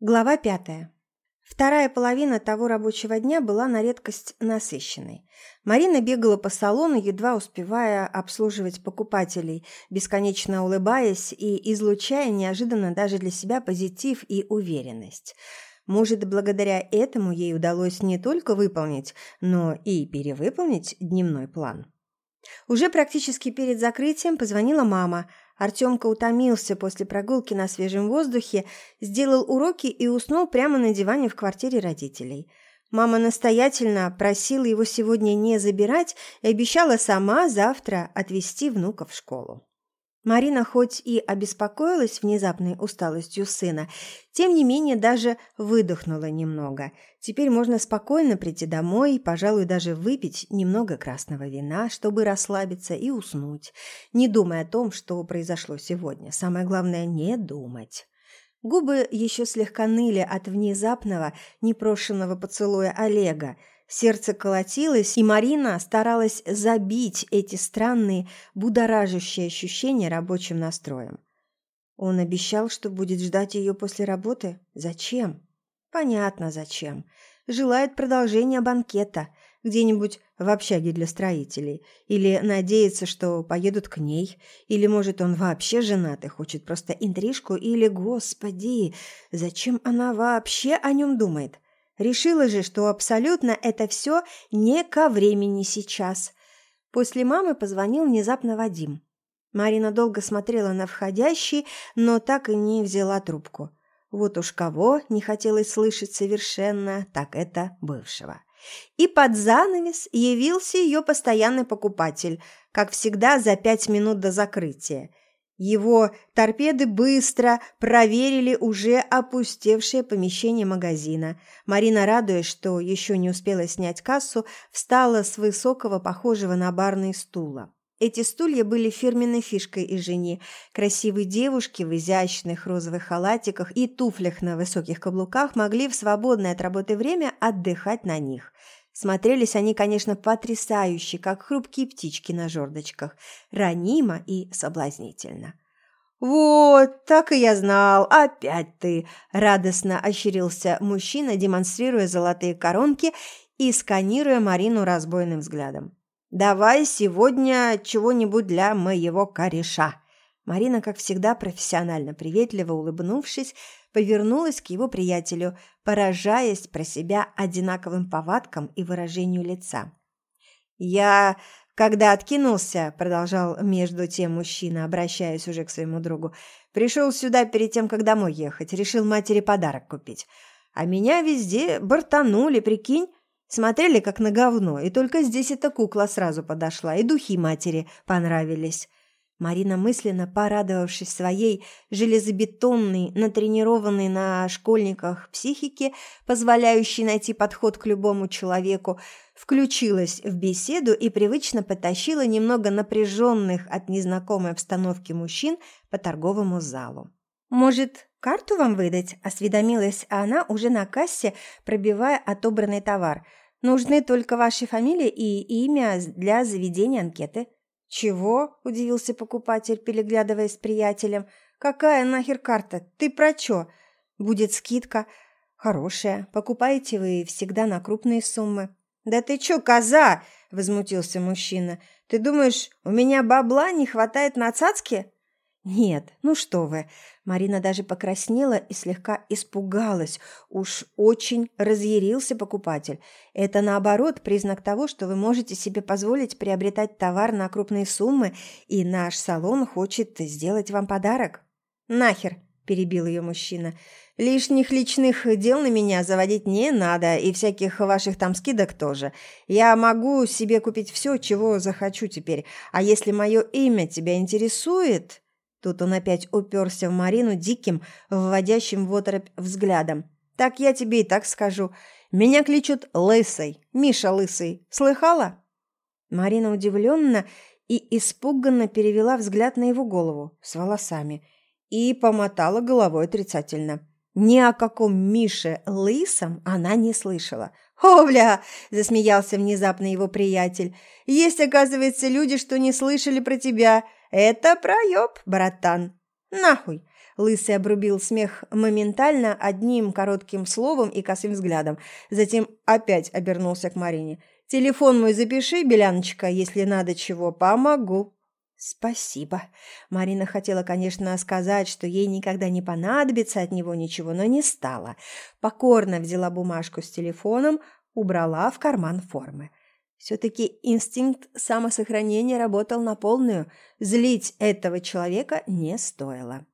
Глава пятая. Вторая половина того рабочего дня была на редкость насыщенной. Марина бегала по салону, едва успевая обслуживать покупателей, бесконечно улыбаясь и излучая неожиданно даже для себя позитив и уверенность. Может, благодаря этому ей удалось не только выполнить, но и перевыполнить дневной план. Уже практически перед закрытием позвонила мама – Артемка утомился после прогулки на свежем воздухе, сделал уроки и уснул прямо на диване в квартире родителей. Мама настоятельно просила его сегодня не забирать и обещала сама завтра отвезти внука в школу. Марина хоть и обеспокоилась внезапной усталостью сына, тем не менее даже выдохнула немного. Теперь можно спокойно прийти домой, пожалуй, даже выпить немного красного вина, чтобы расслабиться и уснуть, не думая о том, что произошло сегодня. Самое главное – не думать. Губы еще слегка ныли от внезапного, непрошенного поцелуя Олега – Сердце колотилось, и Марина старалась забить эти странные, будоражащие ощущения рабочим настроем. Он обещал, что будет ждать ее после работы? Зачем? Понятно, зачем. Желает продолжения банкета, где-нибудь в общаге для строителей. Или надеется, что поедут к ней. Или, может, он вообще женат и хочет просто интрижку. Или, господи, зачем она вообще о нем думает? Решила же, что абсолютно это все не ко времени сейчас. После мамы позвонил внезапно Вадим. Марина долго смотрела на входящий, но так и не взяла трубку. Вот уж кого не хотелось слышать совершенно, так это бывшего. И под занавес явился ее постоянный покупатель, как всегда за пять минут до закрытия – его торпеды быстро проверили уже опустевшее помещение магазина. Марина, радуясь, что еще не успела снять кассу, встала с высокого, похожего на барный стула. Эти стулья были фирменной фишкой из жени. Красивые девушки в изящных розовых халатиках и туфлях на высоких каблуках могли в свободное от работы время отдыхать на них. Смотрелись они, конечно, потрясающе, как хрупкие птички на жердочках, ранимо и соблазнительно. «Вот, так и я знал, опять ты!» – радостно ощерился мужчина, демонстрируя золотые коронки и сканируя Марину разбойным взглядом. «Давай сегодня чего-нибудь для моего кореша!» Марина, как всегда, профессионально приветливо улыбнувшись, повернулась к его приятелю, поражаясь про себя одинаковым повадкам и выражению лица. «Я, когда откинулся, — продолжал между тем мужчина, обращаясь уже к своему другу, — пришел сюда перед тем, как домой ехать, решил матери подарок купить. А меня везде бортанули, прикинь, смотрели как на говно, и только здесь эта кукла сразу подошла, и духи матери понравились». Марина, мысленно порадовавшись своей железобетонной, натренированной на школьниках психике, позволяющей найти подход к любому человеку, включилась в беседу и привычно потащила немного напряженных от незнакомой обстановки мужчин по торговому залу. «Может, карту вам выдать?» – осведомилась она уже на кассе, пробивая отобранный товар. «Нужны только ваши фамилии и имя для заведения анкеты». «Чего?» – удивился покупатель, переглядываясь с приятелем. «Какая нахер карта? Ты про чё?» «Будет скидка. Хорошая. Покупаете вы всегда на крупные суммы». «Да ты чё, коза?» – возмутился мужчина. «Ты думаешь, у меня бабла не хватает на цацки?» «Нет, ну что вы!» Марина даже покраснела и слегка испугалась. Уж очень разъярился покупатель. Это, наоборот, признак того, что вы можете себе позволить приобретать товар на крупные суммы, и наш салон хочет сделать вам подарок. «Нахер!» – перебил ее мужчина. «Лишних личных дел на меня заводить не надо, и всяких ваших там скидок тоже. Я могу себе купить все, чего захочу теперь. А если мое имя тебя интересует...» Тут он опять уперся в Марину диким, вводящим в оторопь взглядом. «Так я тебе и так скажу. Меня кличут Лысой. Миша Лысый. Слыхала?» Марина удивленно и испуганно перевела взгляд на его голову с волосами и помотала головой отрицательно. Ни о каком Мише Лысом она не слышала. «Овля!» – засмеялся внезапно его приятель. «Есть, оказывается, люди, что не слышали про тебя. Это проеб, братан. Нахуй. Лысый обрубил смех моментально одним коротким словом и косым взглядом. Затем опять обернулся к Марине. «Телефон мой запиши, Беляночка, если надо чего, помогу». «Спасибо». Марина хотела, конечно, сказать, что ей никогда не понадобится от него ничего, но не стала. Покорно взяла бумажку с телефоном, убрала в карман формы. Все-таки инстинкт самосохранения работал на полную. Злить этого человека не стоило.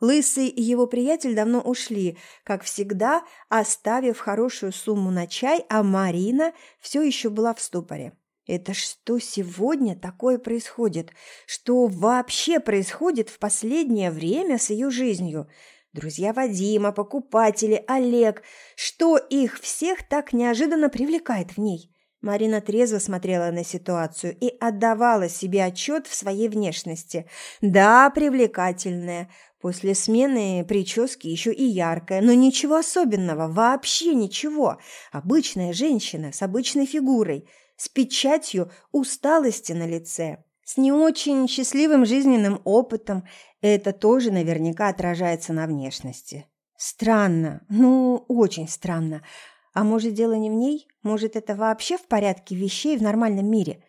Лысый и его приятель давно ушли, как всегда, оставив хорошую сумму на чай, а Марина все еще была в ступоре. Это что сегодня такое происходит? Что вообще происходит в последнее время с ее жизнью? Друзья Вадима, покупатели, Олег. Что их всех так неожиданно привлекает в ней? Марина трезво смотрела на ситуацию и отдавала себе отчет в своей внешности. Да, привлекательная. После смены прически еще и яркая, но ничего особенного, вообще ничего. Обычная женщина с обычной фигурой, с печатью усталости на лице, с не очень счастливым жизненным опытом. Это тоже наверняка отражается на внешности. Странно, ну, очень странно. А может, дело не в ней? Может, это вообще в порядке вещей в нормальном мире?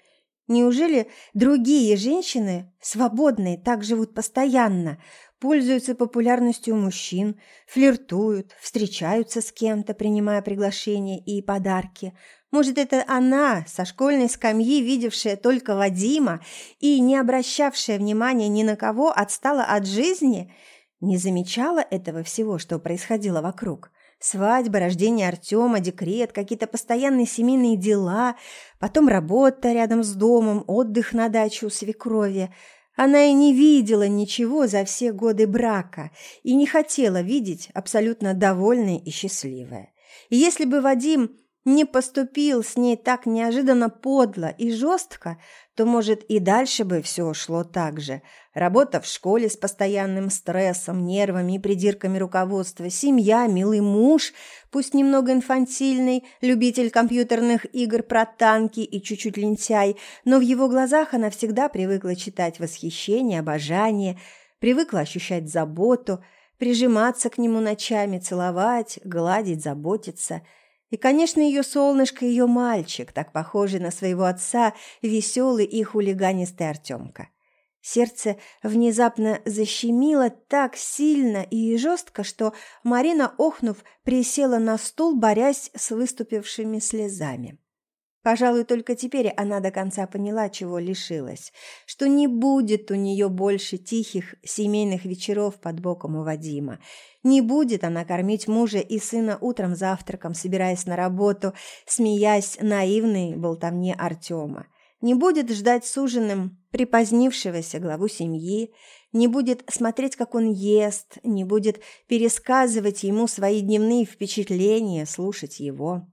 Неужели другие женщины, свободные, так живут постоянно, пользуются популярностью у мужчин, флиртуют, встречаются с кем-то, принимая приглашения и подарки? Может, это она, со школьной скамьи, видевшая только Вадима и не обращавшая внимания ни на кого, отстала от жизни, не замечала этого всего, что происходило вокруг? Свадьба, рождение Артема, декрет, какие-то постоянные семейные дела, потом работа рядом с домом, отдых на даче у свекрови. Она и не видела ничего за все годы брака и не хотела видеть абсолютно довольной и счастливой. И если бы Вадим не поступил с ней так неожиданно подло и жестко, то, может, и дальше бы все шло так же. Работа в школе с постоянным стрессом, нервами и придирками руководства, семья, милый муж, пусть немного инфантильный, любитель компьютерных игр про танки и чуть-чуть лентяй, но в его глазах она всегда привыкла читать восхищение, обожание, привыкла ощущать заботу, прижиматься к нему ночами, целовать, гладить, заботиться – и, конечно, ее солнышко, ее мальчик, так похожий на своего отца, веселый и хулиганистый Артемка. Сердце внезапно защемило так сильно и жестко, что Марина, охнув, присела на стул, борясь с выступившими слезами. Пожалуй, только теперь она до конца поняла, чего лишилась, что не будет у нее больше тихих семейных вечеров под боком у Вадима. Не будет она кормить мужа и сына утром завтраком, собираясь на работу, смеясь наивной болтовне Артема. Не будет ждать с ужином припозднившегося главу семьи, не будет смотреть, как он ест, не будет пересказывать ему свои дневные впечатления, слушать его.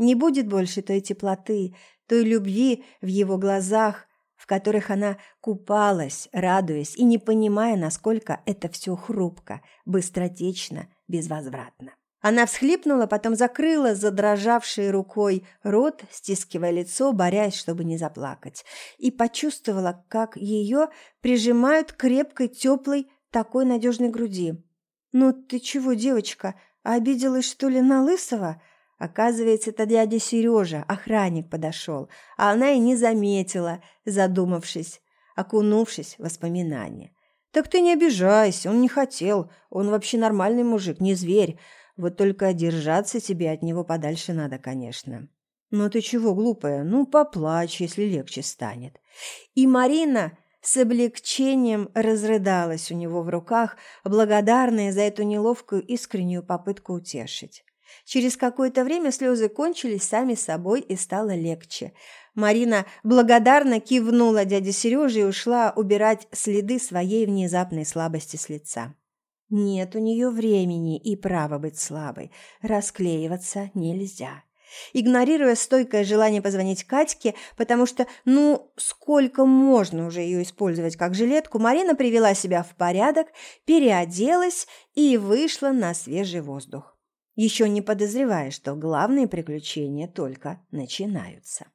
Не будет больше той теплоты, той любви в его глазах, в которых она купалась, радуясь и не понимая, насколько это все хрупко, быстротечно, безвозвратно. Она всхлипнула, потом закрыла задрожавшей рукой рот, стискивая лицо, борясь, чтобы не заплакать, и почувствовала, как ее прижимают крепкой, теплой, такой надежной груди. «Ну ты чего, девочка, обиделась, что ли, на Лысого?» Оказывается, это дядя Сережа, охранник, подошел, а она и не заметила, задумавшись, окунувшись в воспоминания. «Так ты не обижайся, он не хотел, он вообще нормальный мужик, не зверь, вот только держаться тебе от него подальше надо, конечно». «Ну ты чего, глупая, ну поплачь, если легче станет». И Марина с облегчением разрыдалась у него в руках, благодарная за эту неловкую искреннюю попытку утешить. Через какое-то время слезы кончились сами собой и стало легче. Марина благодарно кивнула дяде Сереже и ушла убирать следы своей внезапной слабости с лица. Нет у нее времени и права быть слабой. Расклеиваться нельзя. Игнорируя стойкое желание позвонить Катьке, потому что, ну, сколько можно уже ее использовать как жилетку, Марина привела себя в порядок, переоделась и вышла на свежий воздух еще не подозревая, что главные приключения только начинаются.